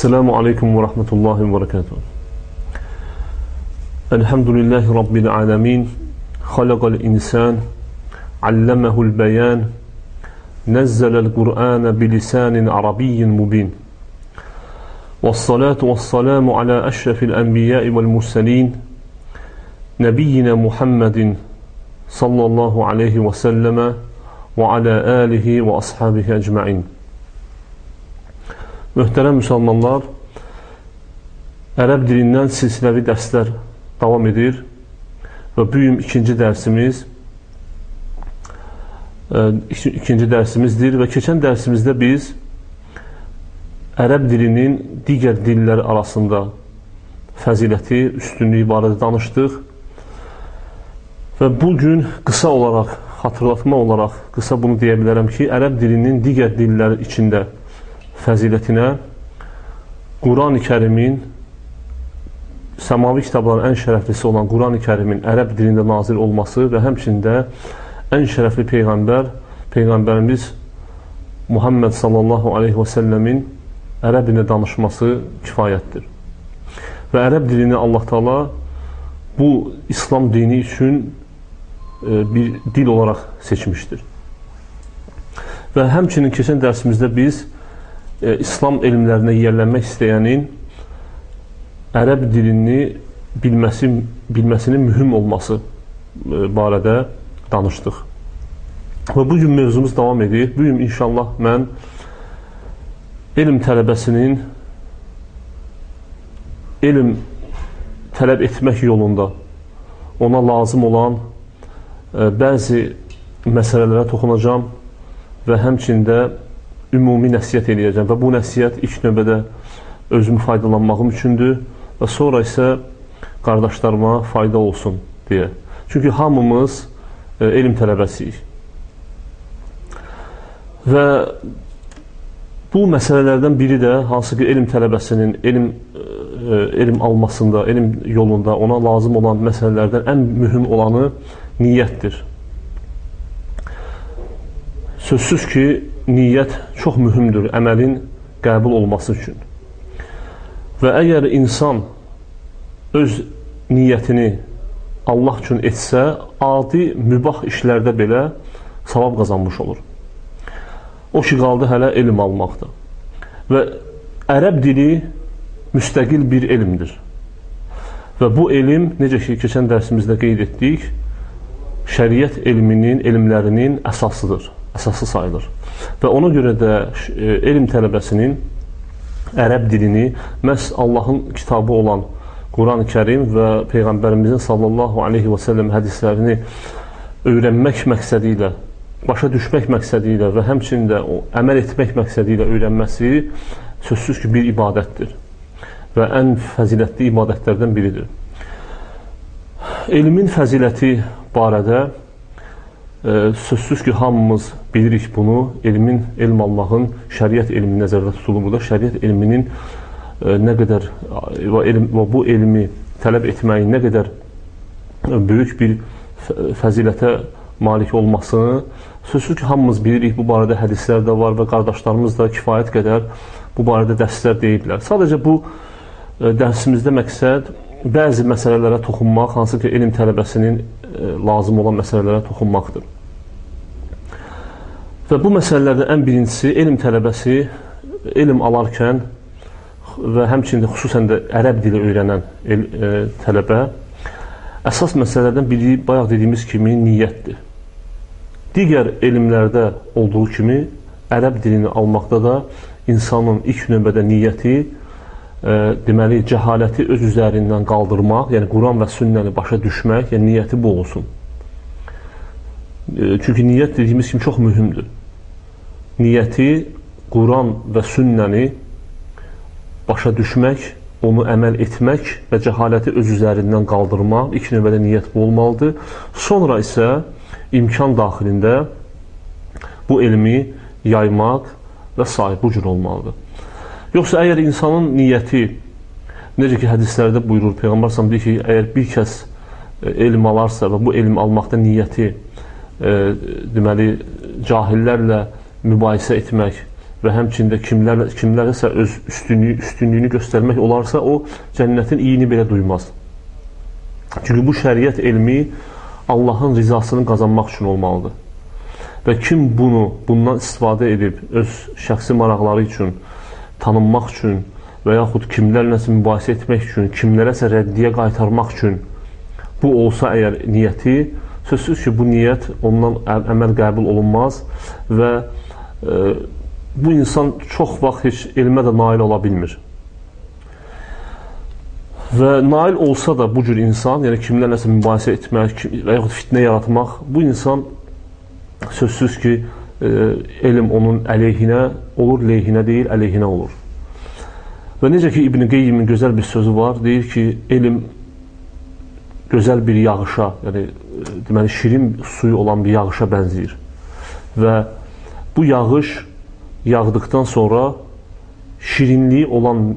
السلام عليكم ورحمة الله وبركاته. الحمد لله رب العالمين. خلق الإنسان علمه البيان نزل القرآن بلسان عربي مبين. والصلاة والسلام على أشرف الأنبياء والمرسلين نبينا محمد صلى الله عليه وسلم وعلى آله وأصحابه أجمعين. Möhtərəm müsəlmanlar, ərəb dilindən silsiləvi dərslər davam edir və bu gün ikinci dərsimiz ə, ikinci dərsimizdir və keçən dərsimizdə biz ərəb dilinin digər dillər arasında fəziləti, üstünlüyü barədə danışdıq və bu gün qısa olaraq, xatırlatma olaraq qısa bunu deyə bilərəm ki, ərəb dilinin digər dillər içində fəzilətinə Quran-ı kərimin səmavi kitabların ən şərəflisi olan Quran-ı kərimin ərəb dilində nazil olması və həmçində ən şərəfli Peyğəmbər, Peyğəmbərimiz Muhammed sallallahu aleyhi və səlləmin ərəb dilində danışması kifayətdir. Və ərəb dilini Allah Taala bu İslam dini üçün e, bir dil olaraq seçmişdir. Və həmçinin keçən dərsimizdə biz e, İslam elmlərinə yiyələnmək istəyənin ərəb dilini bilməsi, bilməsinin mühüm olması e, barədə danışdıq. Və bu gün mövzumuz davam edir. Bu gün inşallah mən elm tələbəsinin elm tələb etmək yolunda ona lazım olan e, bəzi məsələlərə toxunacam və həmçində ümumi nəsiyyət eləyəcəm və bu nəsiyyət ilk növbədə özümü faydalanmağım üçündür və sonra isə qardaşlarıma fayda olsun deyə. Çünki hamımız e, elm tələbəsiyik. Və bu məsələlərdən biri də hansı ki, elm tələbəsinin elm, e, elm almasında, elm yolunda ona lazım olan məsələlərdən ən mühüm olanı niyyətdir. Sözsüz ki, niyyət çox mühümdür əməlin qəbul olması üçün. Və əgər insan öz niyyətini Allah üçün etsə, adi mübah işlərdə belə savab qazanmış olur. O ki, qaldı hələ elm almaqda. Və ərəb dili müstəqil bir elmdir. Və bu elm, necə ki, keçən dərsimizdə qeyd etdik, şəriət elminin, elmlərinin əsasıdır əsası sayılır. Və ona görə də e, elm tələbəsinin ərəb dilini məhz Allahın kitabı olan Quran-ı Kərim və Peyğəmbərimizin sallallahu aleyhi və səlləm hədislərini öyrənmək məqsədi ilə, başa düşmək məqsədi ilə və həmçində o, əməl etmək məqsədi ilə öyrənməsi sözsüz ki, bir ibadətdir və ən fəzilətli ibadətlərdən biridir. Elmin fəziləti barədə e, sözsüz ki, hamımız bilirik bunu, elmin, elm almağın şəriət elmi nəzərdə tutulur burada. Şəriət elminin e, nə qədər və, elm, və bu elmi tələb etməyin nə qədər böyük bir fəzilətə malik olmasını sözsüz ki, hamımız bilirik. Bu barədə hədislər də var və qardaşlarımız da kifayət qədər bu barədə dərslər deyiblər. Sadəcə bu e, dərsimizdə məqsəd bəzi məsələlərə toxunmaq, hansı ki, elm tələbəsinin e, lazım olan məsələlərə toxunmaqdır. Və bu məsələlərdən ən birincisi elm tələbəsi elm alarkən və həmçində xüsusən də ərəb dili öyrənən el, e, tələbə əsas məsələlərdən biri bayaq dediyimiz kimi niyyətdir. Digər elmlərdə olduğu kimi ərəb dilini almaqda da insanın ilk növbədə niyyəti e, deməli cəhaləti öz üzərindən qaldırmaq, yəni Quran və sünnəni başa düşmək, yəni niyyəti bu olsun. Çünki niyyət dediyimiz kimi çox mühümdür. Niyyəti Quran və sünnəni başa düşmək, onu əməl etmək və cəhaləti öz üzərindən qaldırmaq, ilk növbədə niyyət bu olmalıdır. Sonra isə imkan daxilində bu elmi yaymaq və s. bu cür olmalıdır. Yoxsa əgər insanın niyyəti, necə ki, hədislərdə buyurur, Peyğəmbər səhəm deyir ki, əgər bir kəs e, elm alarsa və bu elm almaqda niyyəti e, deməli, cahillərlə mübahisə etmək və həmçində kimlər, kimlərəsə öz üstünlüyü, üstünlüyünü göstərmək olarsa, o cənnətin iyini belə duymaz. Çünki bu şəriət elmi Allahın rizasını qazanmaq üçün olmalıdır. Və kim bunu, bundan istifadə edib öz şəxsi maraqları üçün, tanınmaq üçün və yaxud kimlərləsə mübahisə etmək üçün, kimlərəsə rəddiyə qaytarmaq üçün bu olsa əgər niyyəti, sözsüz ki, bu niyyət ondan əməl qəbul olunmaz və e, bu insan çox vaxt heç elmə də nail ola bilmir. Və nail olsa da bu cür insan, yəni kimlərləsə mübahisə etmək və yaxud fitnə yaratmaq, bu insan sözsüz ki, elm onun əleyhinə olur, leyhinə deyil, əleyhinə olur. Və necə ki, İbn-i Qeyyimin gözəl bir sözü var, deyir ki, elm gözəl bir yağışa, yəni deməli şirin suyu olan bir yağışa bənzəyir. Və bu yağış yağdıqdan sonra şirinliyi olan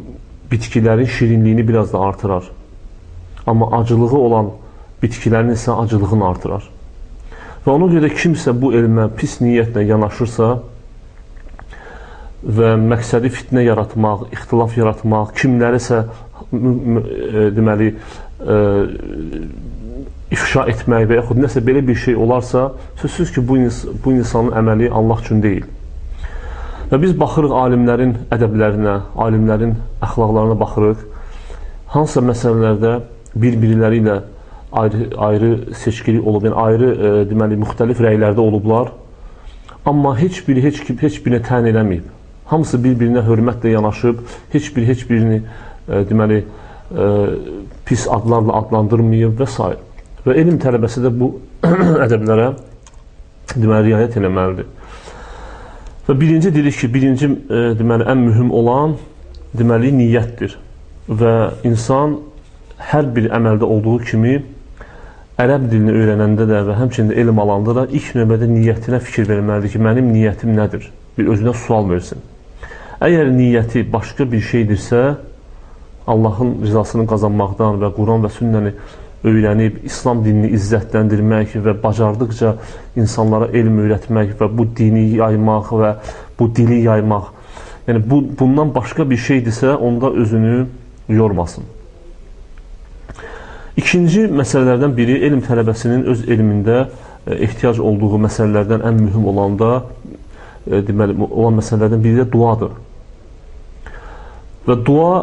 bitkilərin şirinliyini biraz da artırar. Amma acılığı olan bitkilərin isə acılığını artırar. Və ona görə kimsə bu elmə pis niyyətlə yanaşırsa və məqsədi fitnə yaratmaq, ixtilaf yaratmaq, kimlərisə e, deməli ə, ifşa etmək və yaxud nəsə belə bir şey olarsa, sözsüz ki, bu, ins bu insanın əməli Allah üçün deyil. Və biz baxırıq alimlərin ədəblərinə, alimlərin əxlaqlarına baxırıq. Hansısa məsələlərdə bir-biriləri ilə ayrı, ayrı seçkili olub, yəni ayrı e, deməli müxtəlif rəylərdə olublar. Amma heç biri heç kim heç birinə tən eləməyib. Hamısı bir-birinə hörmətlə yanaşıb, heç biri heç birini e, deməli e, pis adlarla adlandırmayıb və s. Və elm tələbəsi də bu ədəblərə deməli, riayət eləməlidir. Və birinci dedik ki, birinci e, deməli, ən mühüm olan deməli, niyyətdir. Və insan hər bir əməldə olduğu kimi ərəb dilini öyrənəndə də və həmçində elm alanda da ilk növbədə niyyətinə fikir verməlidir ki, mənim niyyətim nədir? Bir özünə sual versin. Əgər niyyəti başqa bir şeydirsə, Allahın rizasını qazanmaqdan və Quran və sünnəni öyrənib, İslam dinini izzətləndirmək və bacardıqca insanlara elm öyrətmək və bu dini yaymaq və bu dili yaymaq. Yəni bu bundan başqa bir şeydirsə, onda özünü yormasın. İkinci məsələlərdən biri elm tələbəsinin öz elmində e, ehtiyac olduğu məsələlərdən ən mühüm olanda e, deməli olan məsələlərdən biri də duadır. Və dua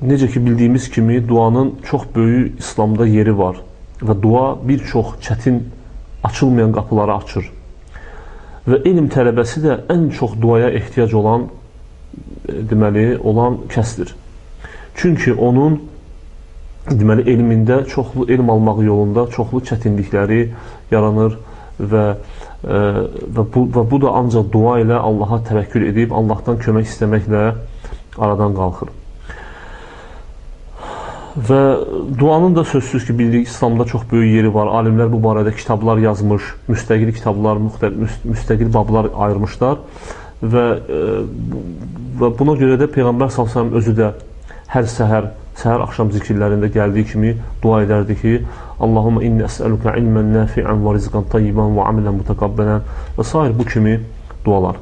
necə ki bildiyimiz kimi duanın çox böyük İslamda yeri var və dua bir çox çətin açılmayan qapıları açır. Və elm tələbəsi də ən çox duaya ehtiyac olan e, deməli olan kəsdir. Çünki onun deməli elmində çoxlu elm almaq yolunda çoxlu çətinlikləri yaranır və ə, e, və bu və bu da ancaq dua ilə Allaha təvəkkül edib Allahdan kömək istəməklə aradan qalxır. Və duanın da sözsüz ki, bildik İslamda çox böyük yeri var. Alimlər bu barədə kitablar yazmış, müstəqil kitablar, müstəqil bablar ayırmışlar və e, və buna görə də Peyğəmbər sallallahu özü də hər səhər, səhər axşam zikirlərində gəldiyi kimi dua edərdi ki, Allahumma inni əsəluka ilmən nafi'an və rizqan tayyiban və amalan mutakabbalan və s. bu kimi dualar.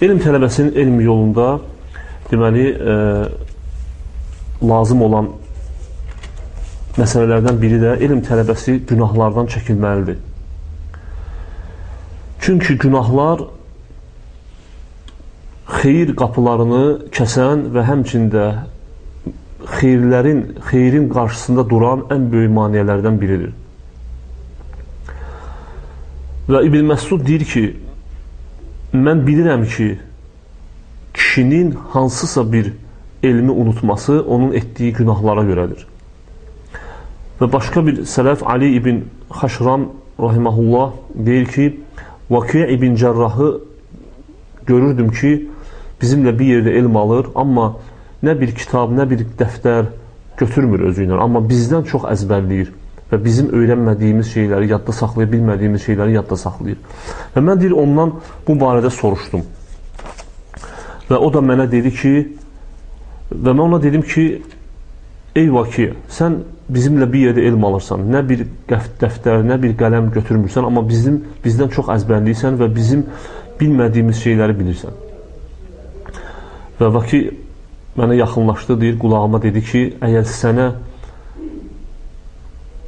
Elm tələbəsinin elm yolunda deməli e, lazım olan məsələlərdən biri də elm tələbəsi günahlardan çəkilməlidir. Çünki günahlar xeyir qapılarını kəsən və həmçində xeyirlərin, xeyrin qarşısında duran ən böyük maniyələrdən biridir. Və İbn Məsud deyir ki, mən bilirəm ki, kişinin hansısa bir elmi unutması onun etdiyi günahlara görədir. Və başqa bir sələf Ali ibn Xaşram rahiməhullah deyir ki, Vakıya ibn Cərrahı görürdüm ki, bizimlə bir yerdə elm alır, amma nə bir kitab, nə bir dəftər götürmür özü ilə, amma bizdən çox əzbərləyir və bizim öyrənmədiyimiz şeyləri, yadda saxlaya bilmədiyimiz şeyləri yadda saxlayır. Və mən deyir, ondan bu barədə soruşdum. Və o da mənə dedi ki, Və mən ona dedim ki, ey Vaki, sən bizimlə bir yerdə elm alırsan, nə bir dəftər, nə bir qələm götürmürsən, amma bizim bizdən çox əzbərliysən və bizim bilmədiyimiz şeyləri bilirsən. Və Vaki mənə yaxınlaşdı, deyir, qulağıma dedi ki, əgər sənə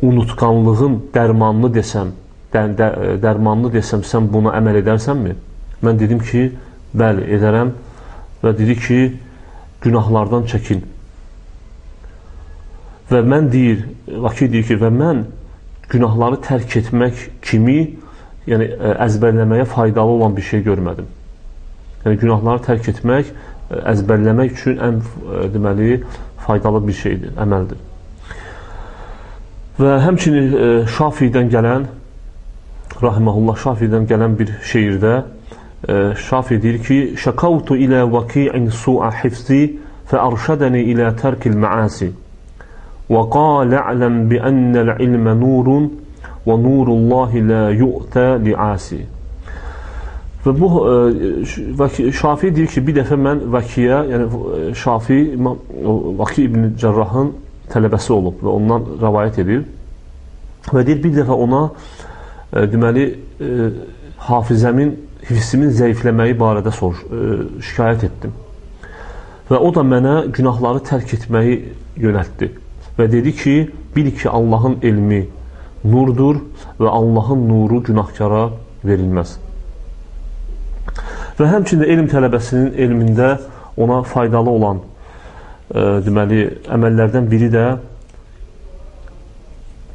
unutqanlığın dərmanını desəm, dən, də, dərmanını desəm, sən buna əməl edərsənmi? Mən dedim ki, bəli, edərəm və dedi ki, günahlardan çəkin. Və mən deyir, Vaki deyir ki, və mən günahları tərk etmək kimi yəni əzbərləməyə faydalı olan bir şey görmədim. Yəni günahları tərk etmək əzbərləmək üçün ən deməli faydalı bir şeydir, əməldir. Və həmçinin Şafiidən gələn rahimehullah Şafiidən gələn bir şeirdə Şafi deyir ki: "Şakavtu ilə vaki'in su'a hifzi fa arşadani ilə tərkil ma'asi." وقال اعلم بأن العلم نور ونور الله لا يؤتى لعasi Və bu e, Şafi deyir ki, bir dəfə mən Vəkiyə, yəni Şafi Vəki ibn Cərrahın tələbəsi olub və ondan rəvayət edir. Və deyir, bir dəfə ona e, deməli e, hafizəmin, hifsimin zəifləməyi barədə soruş, şikayət etdim. Və o da mənə günahları tərk etməyi yönəltdi və dedi ki, bil ki, Allahın elmi nurdur və Allahın nuru günahkara verilməz. Və həmçində elm tələbəsinin elmində ona faydalı olan e, deməli, əməllərdən biri də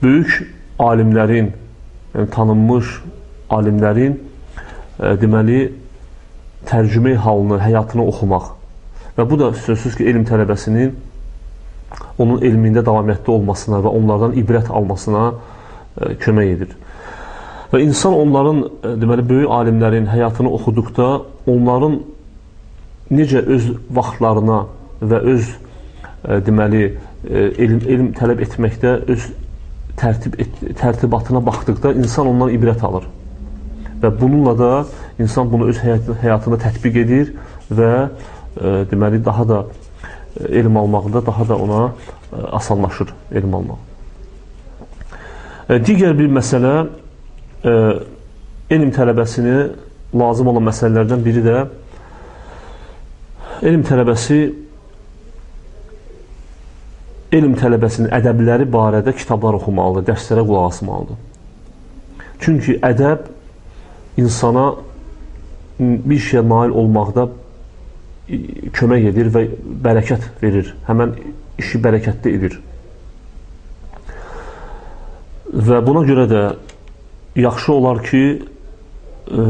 böyük alimlərin, yəni tanınmış alimlərin e, deməli, tərcümə halını, həyatını oxumaq. Və bu da sözsüz ki, elm tələbəsinin onun elmində davamiyyətli olmasına və onlardan ibrət almasına e, kömək edir. Və insan onların, e, deməli, böyük alimlərin həyatını oxuduqda onların necə öz vaxtlarına və öz ə, e, deməli, ə, elm, elm tələb etməkdə öz tərtib et, tərtibatına baxdıqda insan ondan ibrət alır. Və bununla da insan bunu öz həyat, həyatında tətbiq edir və ə, deməli daha da elm almaqda daha da ona e, asanlaşır elm almaq. E, digər bir məsələ e, elm tələbəsini lazım olan məsələlərdən biri də elm tələbəsi elm tələbəsinin ədəbləri barədə kitablar oxumalıdır, dərslərə qulaq asmalıdır. Çünki ədəb insana bir şeyə nail olmaqda kömək edir və bərəkət verir. Həmən işi bərəkətli edir. Və buna görə də yaxşı olar ki, e,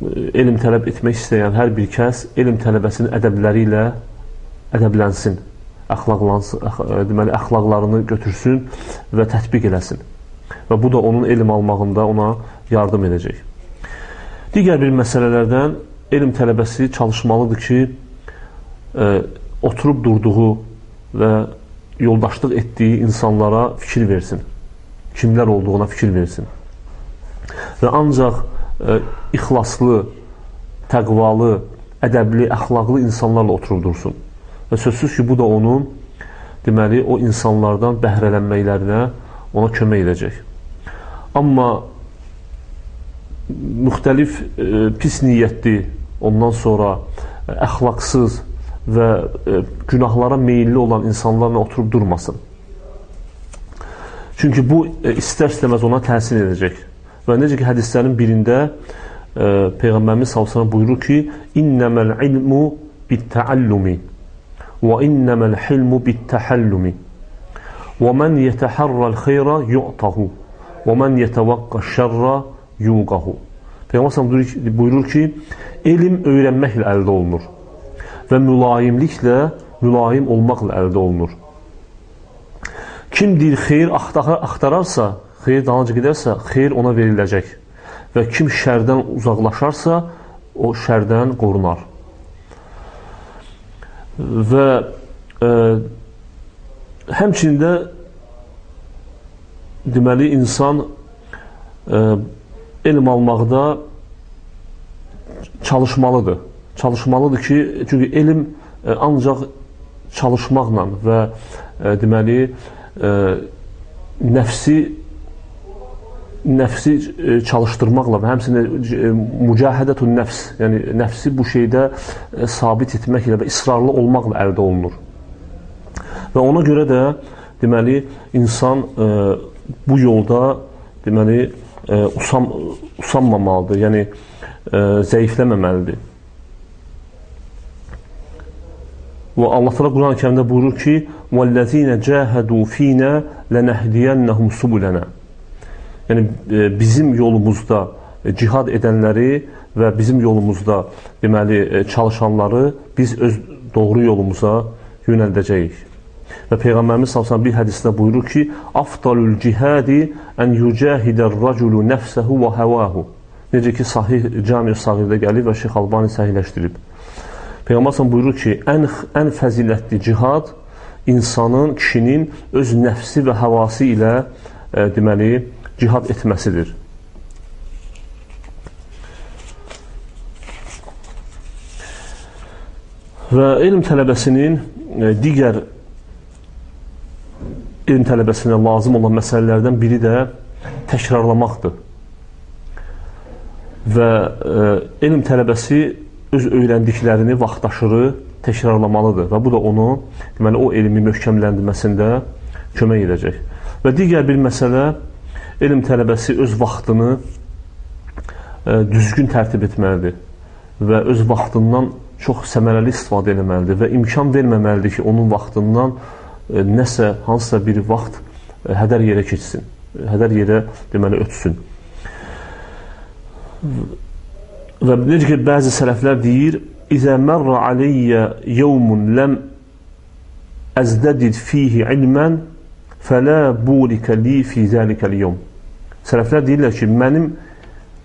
elm tələb etmək istəyən hər bir kəs elm tələbəsinin ədəbləri ilə ədəblənsin, əxlaqlansın, əx, deməli əxlaqlarını götürsün və tətbiq eləsin. Və bu da onun elm almağında ona yardım edəcək. Digər bir məsələlərdən elm tələbəsi çalışmalıdır ki, e, oturub durduğu və yoldaşlıq etdiyi insanlara fikir versin. Kimlər olduğuna fikir versin. Və ancaq ixlaslı, təqvalı, ədəbli, əxlaqlı insanlarla oturub dursun. Və sözsüz ki, bu da onun deməli, o insanlardan bəhrələnməklərinə ona kömək edəcək. Amma müxtəlif e, pis niyyətli ondan sonra e, əxlaqsız və e, günahlara meyilli olan insanlarla oturub durmasın. Çünki bu e, istər-istəməz ona təsir edəcək. Və necə ki, hədislərin birində Peyğəmbərimiz salsana buyurur ki, İnnəməl ilmu bit-təəllumi və innəməl hilmu bit-təhəllumi və mən yətəhərrəl xeyra yu'tahu və mən yətəvəqqa şərra yuqahu Peyğəmbər buyurur ki, elm öyrənməklə əldə olunur və mülayimliklə, mülayim olmaqla əldə olunur. Kim deyir, xeyir axtararsa, xeyir dalınca gedərsə, xeyir ona veriləcək və kim şərdən uzaqlaşarsa, o şərdən qorunar. Və e, həmçində deməli, insan e, elm almaqda çalışmalıdır. Çalışmalıdır ki, çünki elm e, ancaq çalışmaqla və e, deməli e, nəfsi nəfsi e, çalışdırmaqla və həmçinin e, mücahidətun nəfs, yəni nəfsi bu şeydə e, sabit etməklə və israrlı olmaqla əldə olunur. Və ona görə də deməli insan e, bu yolda deməli e, usam usanmamalıdır. Yəni e, zəifləməməlidir. Və Allah Teala Quran-ı Kərimdə buyurur ki: "Vəllezina cahadu fina lenehdiyennahum subulana." Yəni e, bizim yolumuzda e, cihad edənləri və bizim yolumuzda deməli e, çalışanları biz öz doğru yolumuza yönəldəcəyik. Və Peyğəmbərimiz sallallahu bir hədisdə buyurur ki: "Afdalul cihadi an yujahidar raculu nefsehu və havahu." Necə ki sahih Cami-i Sağirdə gəlir və Şeyx Albani səhihləşdirib. Peyğəmbər sallallahu buyurur ki, ən ən fəzilətli cihad insanın, kişinin öz nəfsi və havası ilə e, deməli cihad etməsidir. Və elm tələbəsinin e, digər elm tələbəsinə lazım olan məsələlərdən biri də təkrarlamaqdır. Və e, elm tələbəsi öz öyrəndiklərini vaxtaşırı təkrarlamalıdır və bu da onu deməli o elmi möhkəmləndirməsində kömək edəcək. Və digər bir məsələ elm tələbəsi öz vaxtını e, düzgün tərtib etməlidir və öz vaxtından çox səmərəli istifadə etməlidir və imkan verməməlidir ki, onun vaxtından E, nəsə, hansısa bir vaxt e, hədər yerə keçsin, hədər yerə deməli ötsün. Və necə ki, bəzi sələflər deyir, İzə mərrə aleyyə yevmun ləm əzdədid fihi ilmən fələ burikə li fi zəlikəl yevm. Sələflər deyirlər ki, mənim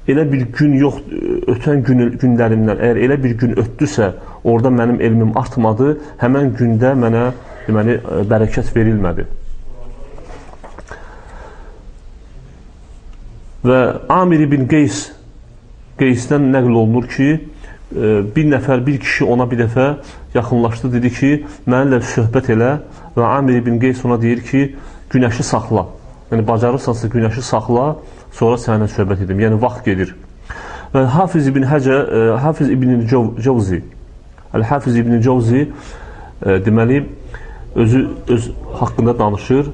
elə bir gün yox, ötən gün, günlərimdən, əgər elə bir gün ötdüsə, orada mənim elmim artmadı, həmən gündə mənə deməli, e, bərəkət verilmədi. Və Amir ibn Qeys Qeysdən nəql olunur ki, e, bir nəfər, bir kişi ona bir dəfə yaxınlaşdı, dedi ki, mənimlə söhbət elə və Amir ibn Qeys ona deyir ki, günəşi saxla. Yəni, bacarırsansa günəşi saxla, sonra səninlə söhbət edim. Yəni, vaxt gedir. Və Hafiz ibn Həcə, e, Hafiz ibn Cavzi, Əl-Hafiz ibn Cavzi deməli, özü öz haqqında danışır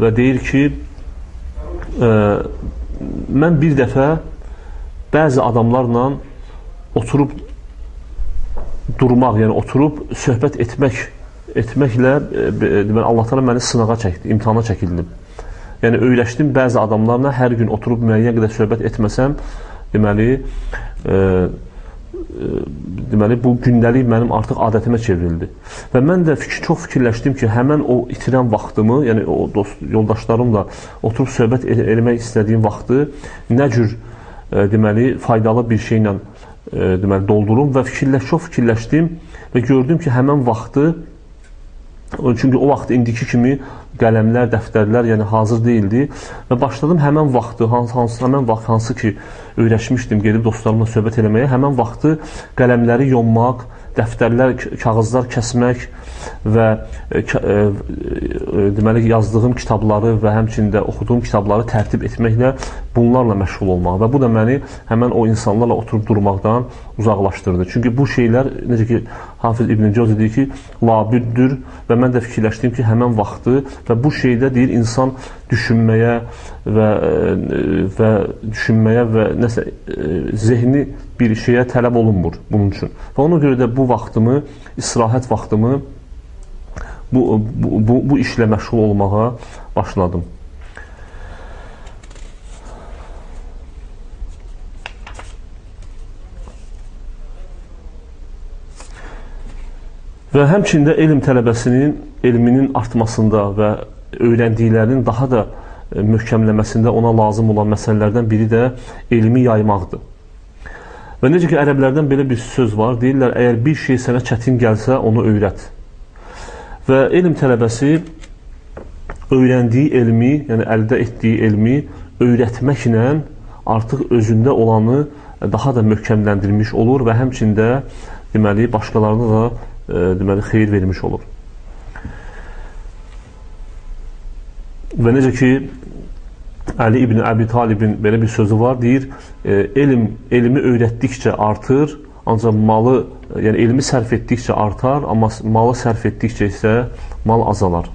və deyir ki, ə, mən bir dəfə bəzi adamlarla oturub durmaq, yəni oturub söhbət etmək etməklə e, deməli Allah təala məni sınağa çəkdi, imtahana çəkildim. Yəni öyrəşdim bəzi adamlarla hər gün oturub müəyyən qədər söhbət etməsəm, deməli e, deməli bu gündəlik mənim artıq adətimə çevrildi. Və mən də fikir, çox fikirləşdim ki, həmin o itirən vaxtımı, yəni o dost yoldaşlarımla oturub söhbət e eləmək istədiyim vaxtı nə cür e, deməli faydalı bir şeylə e, deməli doldurum və fikirləş çox fikirləşdim və gördüm ki, həmin vaxtı çünki o vaxt indiki kimi qələmlər, dəftərlər, yəni hazır değildi və başladım həmən vaxtı, hansı, hansı həmən vaxt hansı ki öyrəşmişdim, gedib dostlarımla söhbət eləməyə, həmən vaxtı qələmləri yonmaq, dəftərlər, kağızlar kəsmək və e, e, e, deməli yazdığım kitabları və həmçində oxuduğum kitabları tərtib etməklə bunlarla məşğul olmaq və bu da məni həmən o insanlarla oturub durmaqdan uzaqlaşdırdı. Çünki bu şeylər necə ki Hafiz İbn Cəvzi deyir ki, labüddür və mən də fikirləşdim ki, həmən vaxtı və bu şeydə deyir insan düşünməyə və və düşünməyə və nəsə zehni bir şeyə tələb olunmur bunun üçün. Və ona görə də bu vaxtımı, istirahət vaxtımı bu, bu, bu, bu işlə məşğul olmağa başladım. Və həmçində elm tələbəsinin elminin artmasında və öyrəndiklərinin daha da e, möhkəmləməsində ona lazım olan məsələlərdən biri də elmi yaymaqdır. Və necə ki, ərəblərdən belə bir söz var, deyirlər, əgər bir şey sənə çətin gəlsə, onu öyrət. Və elm tələbəsi öyrəndiyi elmi, yəni əldə etdiyi elmi öyrətməklə artıq özündə olanı daha da möhkəmləndirmiş olur və həmçində deməli, başqalarına da e, deməli, xeyir vermiş olur. Və necə ki, Əli ibn Əbi Talibin belə bir sözü var, deyir, e, elm, elmi öyrətdikcə artır, ancaq malı, yəni elmi sərf etdikcə artar, amma malı sərf etdikcə isə mal azalar.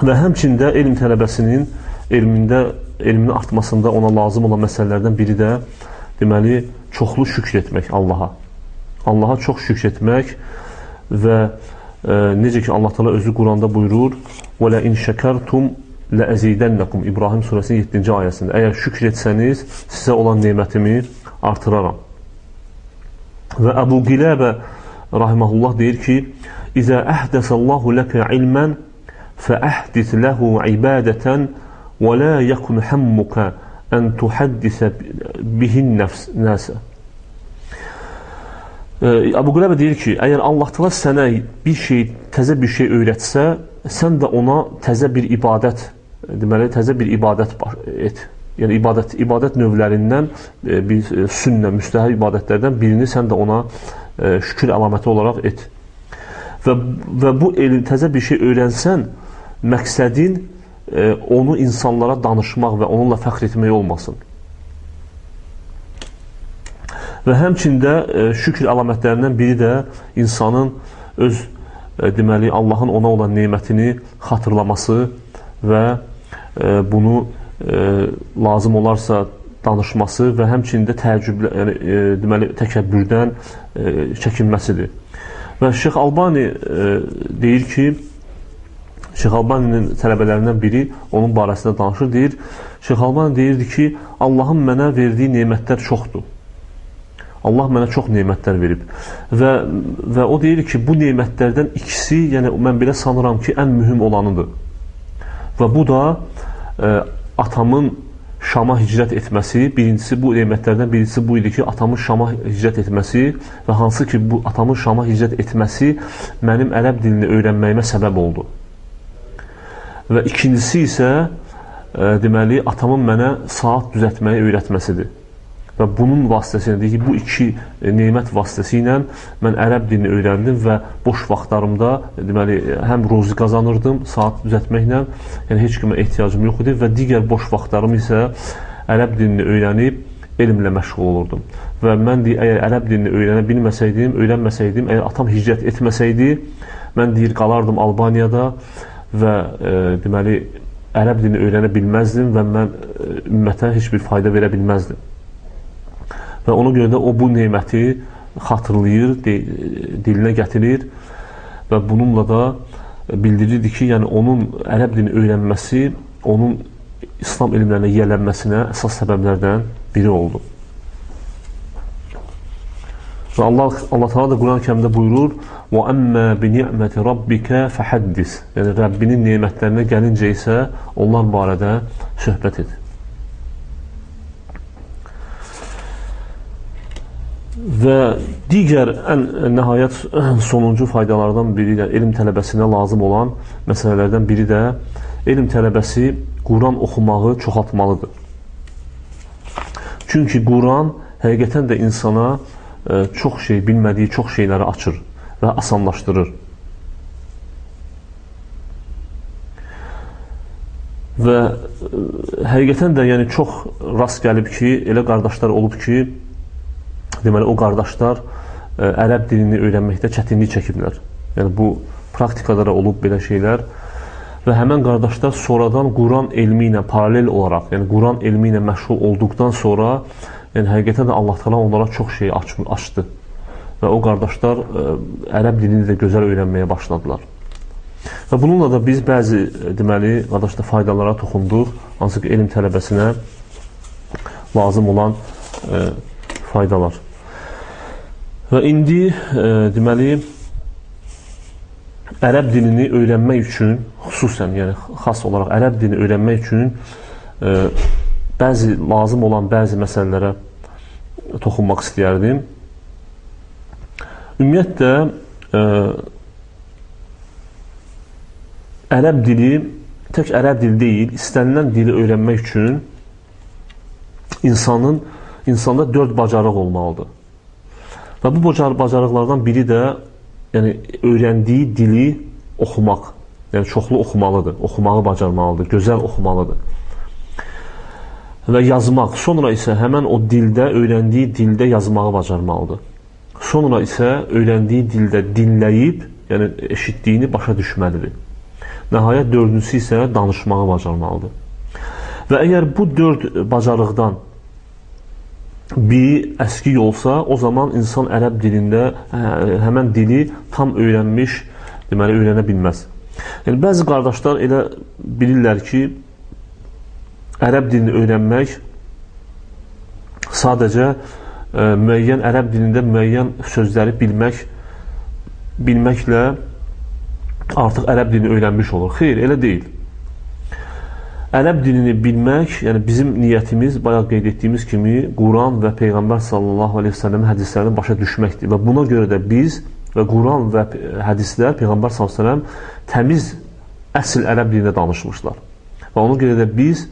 Və həmçində elm tələbəsinin elmində, elminin artmasında ona lazım olan məsələlərdən biri də deməli, çoxlu şükr etmək Allaha. Allaha çox şükr etmək və e, necə ki Allah Teala özü Quranda buyurur: "Və la in şəkertum la əzidənnakum" İbrahim surəsinin 7-ci ayəsində. Əgər şükr etsəniz, sizə olan nemətimi artıraram. Və Əbu Qiləbə rahimehullah deyir ki: "İzə əhdəsəllahu ləkə ilmən fəəhdis ləhu ibadətən və la yəkun hammuka ən tuhaddisə bihin nəfs nəsə." Əbu Qüləbə deyir ki, əgər Allah təala sənə bir şey, təzə bir şey öyrətsə, sən də ona təzə bir ibadət, deməli, təzə bir ibadət et. Yəni ibadət ibadət növlərindən e, bir e, sünnə, müstəhəb ibadətlərdən birini sən də ona e, şükür əlaməti olaraq et. Və və bu elm təzə bir şey öyrənsən, məqsədin onu insanlara danışmaq və onunla fəxr etmək olmasın. Və həmçində e, şükr əlamətlərindən biri də insanın öz e, deməli Allahın ona olan nemətini xatırlaması və e, bunu lazım olarsa danışması və həmçində təəccüb yəni deməli təkəbbürdən çəkinməsidir. Və Şeyx Albani deyir ki, Şeyx Albaninin tələbələrindən biri onun barəsində danışır, deyir, Şeyx Albani deyirdi ki, Allahın mənə verdiyi nemətlər çoxdur. Allah mənə çox nemətlər verib. Və və o deyir ki, bu nemətlərdən ikisi, yəni mən belə sanıram ki, ən mühüm olanıdır. Və bu da ə, e, atamın Şama hicrət etməsi, birincisi bu nemətlərdən birincisi bu idi ki, atamın Şama hicrət etməsi və hansı ki, bu atamın Şama hicrət etməsi mənim ərəb dilini öyrənməyimə səbəb oldu. Və ikincisi isə ə, e, deməli atamın mənə saat düzəltməyi öyrətməsidir. Və bunun vasitəsilə deyir ki, bu iki e, nemət vasitəsilə mən ərəb dilini öyrəndim və boş vaxtlarımda e, deməli həm ruzi qazanırdım saat düzəltməklə, yəni heç kimə ehtiyacım yox idi və digər boş vaxtlarım isə ərəb dilini öyrənib elmlə məşğul olurdum. Və mən deyir, əgər ərəb dilini öyrənə bilməsəydim, öyrənməsəydim, əgər atam hicrət etməsəydi, mən deyir qalardım Albaniyada və e, deməli ərəb dilini öyrənə bilməzdim və mən e, ümmətə heç bir fayda verə bilməzdim. Və ona görə də o bu neməti xatırlayır, dilinə gətirir və bununla da bildirirdi ki, yəni onun ərəb dilini öyrənməsi onun İslam elmlərinə yiyələnməsinə əsas səbəblərdən biri oldu. Və Allah Allah Taala da Quran-Kərimdə buyurur: "Və əmmə bi ni'məti rabbika fahaddis." Yəni Rəbbinin nemətlərinə gəlincə isə onlar barədə söhbət et. Və digər ən nəhayət sonuncu faydalardan biri də elm tələbəsinə lazım olan məsələlərdən biri də elm tələbəsi Quran oxumağı çoxaltmalıdır. Çünki Quran həqiqətən də insana ə, e, çox şey, bilmədiyi çox şeyləri açır və asanlaşdırır. Və ə, e, həqiqətən də yəni çox rast gəlib ki, elə qardaşlar olub ki, deməli o qardaşlar ə, e, ərəb dilini öyrənməkdə çətinlik çəkiblər. Yəni bu praktikada da olub belə şeylər və həmin qardaşlar sonradan Quran elmi ilə paralel olaraq, yəni Quran elmi ilə məşğul olduqdan sonra, yəni həqiqətən də Allah Taala onlara çox şey aç açdı. Və o qardaşlar ə, e, ərəb dilini də gözəl öyrənməyə başladılar. Və bununla da biz bəzi e, deməli qardaşlar faydalara toxunduq, hansı ki elm tələbəsinə lazım olan ə, faydalar. Və indi e, deməli ərəb dilini öyrənmək üçün xüsusən, yəni xas olaraq ərəb dilini öyrənmək üçün e, bəzi lazım olan bəzi məsələlərə toxunmaq istəyərdim. Ümumiyyətlə e, ərəb dili tək ərəb dili deyil, istənilən dili öyrənmək üçün insanın insanda dörd bacarıq olmalıdır. Və bu bacarıqlardan biri də yəni öyrəndiyi dili oxumaq. Yəni çoxlu oxumalıdır, oxumağı bacarmalıdır, gözəl oxumalıdır. Və yazmaq, sonra isə həmən o dildə, öyrəndiyi dildə yazmağı bacarmalıdır. Sonra isə öyrəndiyi dildə dinləyib, yəni eşitdiyini başa düşməlidir. Nəhayət dördüncüsü isə danışmağı bacarmalıdır. Və əgər bu dörd bacarıqdan bir əskik olsa, o zaman insan ərəb dilində hə, həmən dili tam öyrənmiş, deməli öyrənə bilməz. Yəni bəzi qardaşlar elə bilirlər ki, ərəb dilini öyrənmək sadəcə ə, e, müəyyən ərəb dilində müəyyən sözləri bilmək bilməklə artıq ərəb dilini öyrənmiş olur. Xeyr, elə deyil. Ərəb dilini bilmək, yəni bizim niyyətimiz bayaq qeyd etdiyimiz kimi Quran və Peyğəmbər sallallahu əleyhi və səlləm hədislərini başa düşməkdir və buna görə də biz və Quran və hədislər Peyğəmbər s.ə.v təmiz əsl ərəb dilində danışmışlar. Və ona görə də biz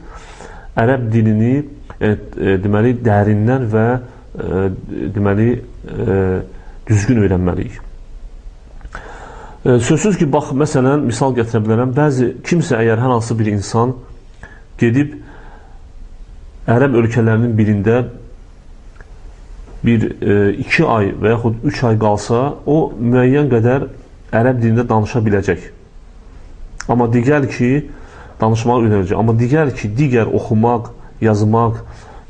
ərəb dilini e, e, deməli dərindən və e, deməli e, düzgün öyrənməliyik. E, sözsüz ki, bax, məsələn, misal gətirə bilərəm, bəzi, kimsə əgər hər hansı bir insan gedib ərəb ölkələrinin birində bir e, iki ay və yaxud üç ay qalsa, o müəyyən qədər ərəb dilində danışa biləcək. Amma digər ki, danışmağı öyrənəcək. Amma digər ki, digər oxumaq, yazmaq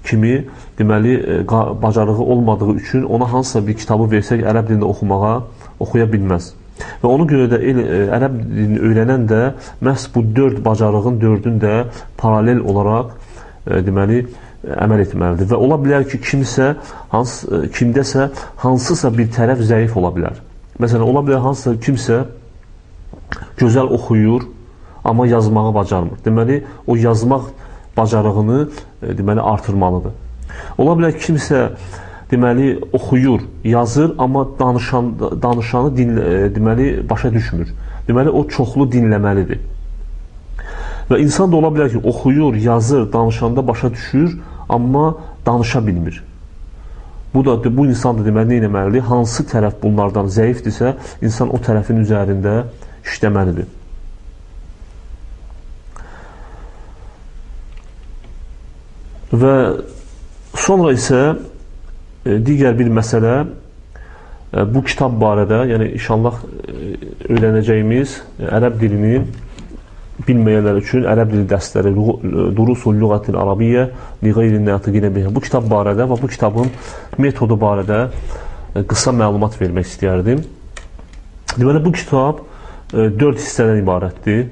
kimi deməli e, bacarığı olmadığı üçün ona hansısa bir kitabı versək ərəb dilində oxumağa oxuya bilməz. Və ona görə də el, e, ərəb dilini öyrənən də məhz bu dörd bacarığın dördün də paralel olaraq e, deməli əməl etməlidir. Və ola bilər ki, kimsə hans e, kimdəsə hansısa bir tərəf zəif ola bilər. Məsələn, ola bilər hansısa kimsə gözəl oxuyur, amma yazmağı bacarmır. Deməli, o yazmaq bacarığını deməli artırmalıdır. Ola bilər kimsə deməli oxuyur, yazır, amma danışan danışanı dinlə, e, deməli başa düşmür. Deməli o çoxlu dinləməlidir. Və insan da ola bilər ki, oxuyur, yazır, danışanda başa düşür, amma danışa bilmir. Bu da bu insan da deməli nə etməlidir? Hansı tərəf bunlardan zəifdirsə, insan o tərəfin üzərində işləməlidir. Və sonra isə digər bir məsələ e, bu kitab barədə, yəni inşallah e, öyrənəcəyimiz ərəb dilini bilməyənlər üçün ərəb dili dərsləri Durusul Lüğətil Arabiyyə li qeyri natiqinə bihə. Bu kitab barədə və bu kitabın metodu barədə e, qısa məlumat vermək istəyərdim. Deməli bu kitab 4 e, hissədən ibarətdir.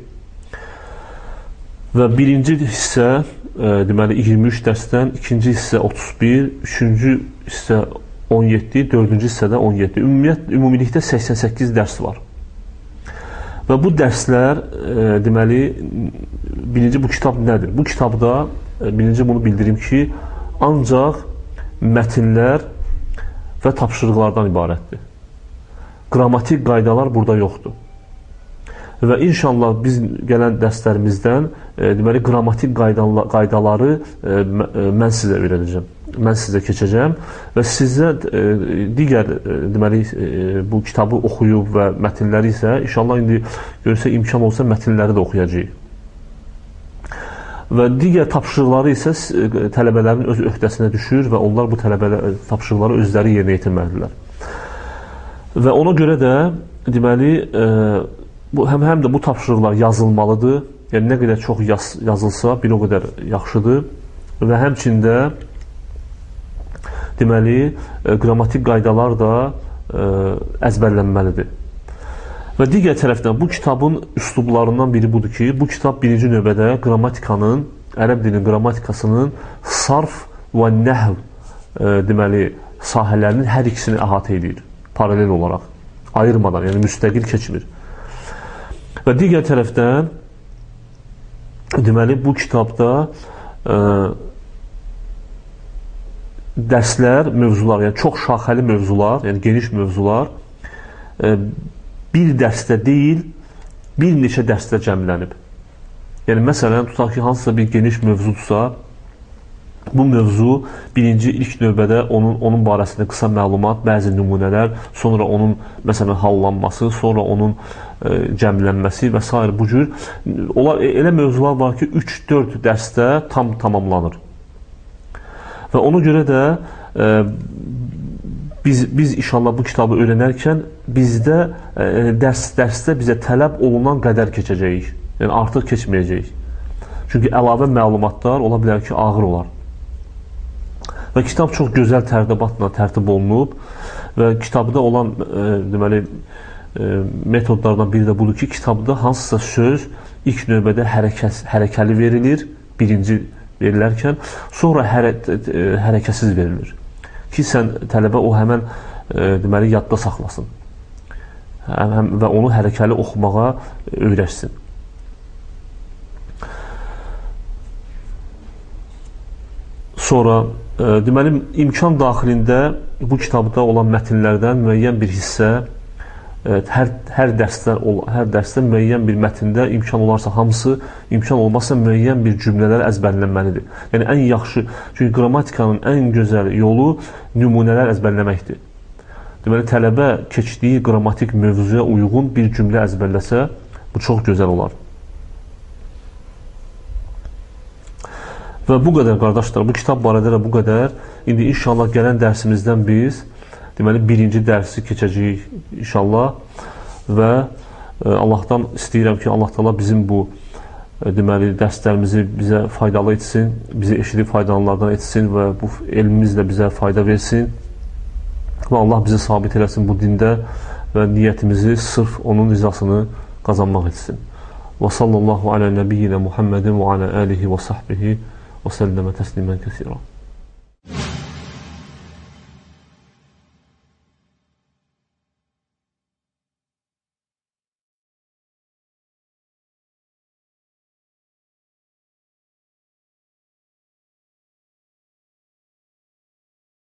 Və birinci hissə e, deməli 23 dərsdən, ikinci hissə 31, üçüncü hissə 17, dördüncü hissədə 17. Ümumiyyət ümumilikdə 88 dərs var. Və bu dərslər e, deməli birinci bu kitab nədir? Bu kitabda birinci bunu bildirim ki, ancaq mətnlər və tapşırıqlardan ibarətdir. Qrammatik qaydalar burada yoxdur. Və inşallah biz gələn dərslərimizdən e, deməli qrammatik qaydaları e, e, mən sizə öyrədəcəm mən sizə keçəcəm və sizə e, digər e, deməli e, bu kitabı oxuyub və mətnləri isə inşallah indi görsə imkan olsa mətnləri də oxuyacağıq. Və digər tapşırıqları isə tələbələrin öz öhdəsinə düşür və onlar bu tələbələr tapşırıqları özləri yerinə yetirməlidirlər. Və ona görə də deməli bu həm həm də bu tapşırıqlar yazılmalıdır. Yəni nə qədər çox yaz, yazılsa, bir o qədər yaxşıdır. Və həmçində deməli, e, qrammatik qaydalar da e, əzbərlənməlidir. Və digər tərəfdən bu kitabın üslublarından biri budur ki, bu kitab birinci növbədə qrammatikanın, ərəb dilinin qrammatikasının sarf və nəhv e, deməli sahələrinin hər ikisini əhatə edir paralel olaraq, ayırmadan, yəni müstəqil keçmir. Və digər tərəfdən deməli bu kitabda e, dərslər, mövzular, yəni çox şaxəli mövzular, yəni geniş mövzular e, bir dərsdə deyil, bir neçə dərsdə cəmlənib. Yəni məsələn, tutaq ki, hansısa bir geniş mövzudursa, Bu mövzu birinci ilk növbədə onun onun barəsində qısa məlumat, bəzi nümunələr, sonra onun məsələn hallanması, sonra onun ə, cəmlənməsi və s. bu cür onlar elə mövzular var ki, 3-4 dərsdə tam tamamlanır. Və ona görə də ə, biz biz inşallah bu kitabı öyrənərkən bizdə ə, dərs dərsdə bizə tələb olunan qədər keçəcəyik. Yəni artıq keçməyəcəyik. Çünki əlavə məlumatlar ola bilər ki, ağır olar. Və kitab çox gözəl tərtibatla tərtib olunub və kitabda olan e, deməli e, metodlardan biri də budur ki, kitabda hansısa söz ilk növbədə hərəkət hərəkəli verilir, birinci verilərkən, sonra hərə, hərəkətsiz verilir. Ki sən tələbə o həmən deməli yadda saxlasın. Həm, həm və onu hərəkəli oxumağa öyrəşsin. Sonra Deməli, imkan daxilində bu kitabda olan mətnlərdən müəyyən bir hissə hər hər dərsdə hər dərsdə müəyyən bir mətndə imkan olarsa hamısı, imkan olmazsa müəyyən bir cümlələr əzbərlənməlidir. Yəni ən yaxşı, çünki qrammatikanın ən gözəl yolu nümunələr əzbərləməkdir. Deməli, tələbə keçdiyi qrammatik mövzuya uyğun bir cümlə əzbərləsə, bu çox gözəl olar. Və bu qədər qardaşlar, bu kitab barədə də bu qədər. İndi inşallah gələn dərsimizdən biz deməli, birinci dərsi keçəcəyik inşallah və e, Allahdan istəyirəm ki, Allah da bizim bu e, deməli, dərslərimizi bizə faydalı etsin, bizi eşidib faydalanlardan etsin və bu elmimizlə bizə fayda versin və Allah bizi sabit eləsin bu dində və niyyətimizi sırf onun rizasını qazanmaq etsin. Və sallallahu alə nəbiyyinə Muhammedin və alə əlihi və sahbihi və səlləmə təslimən kəsirən.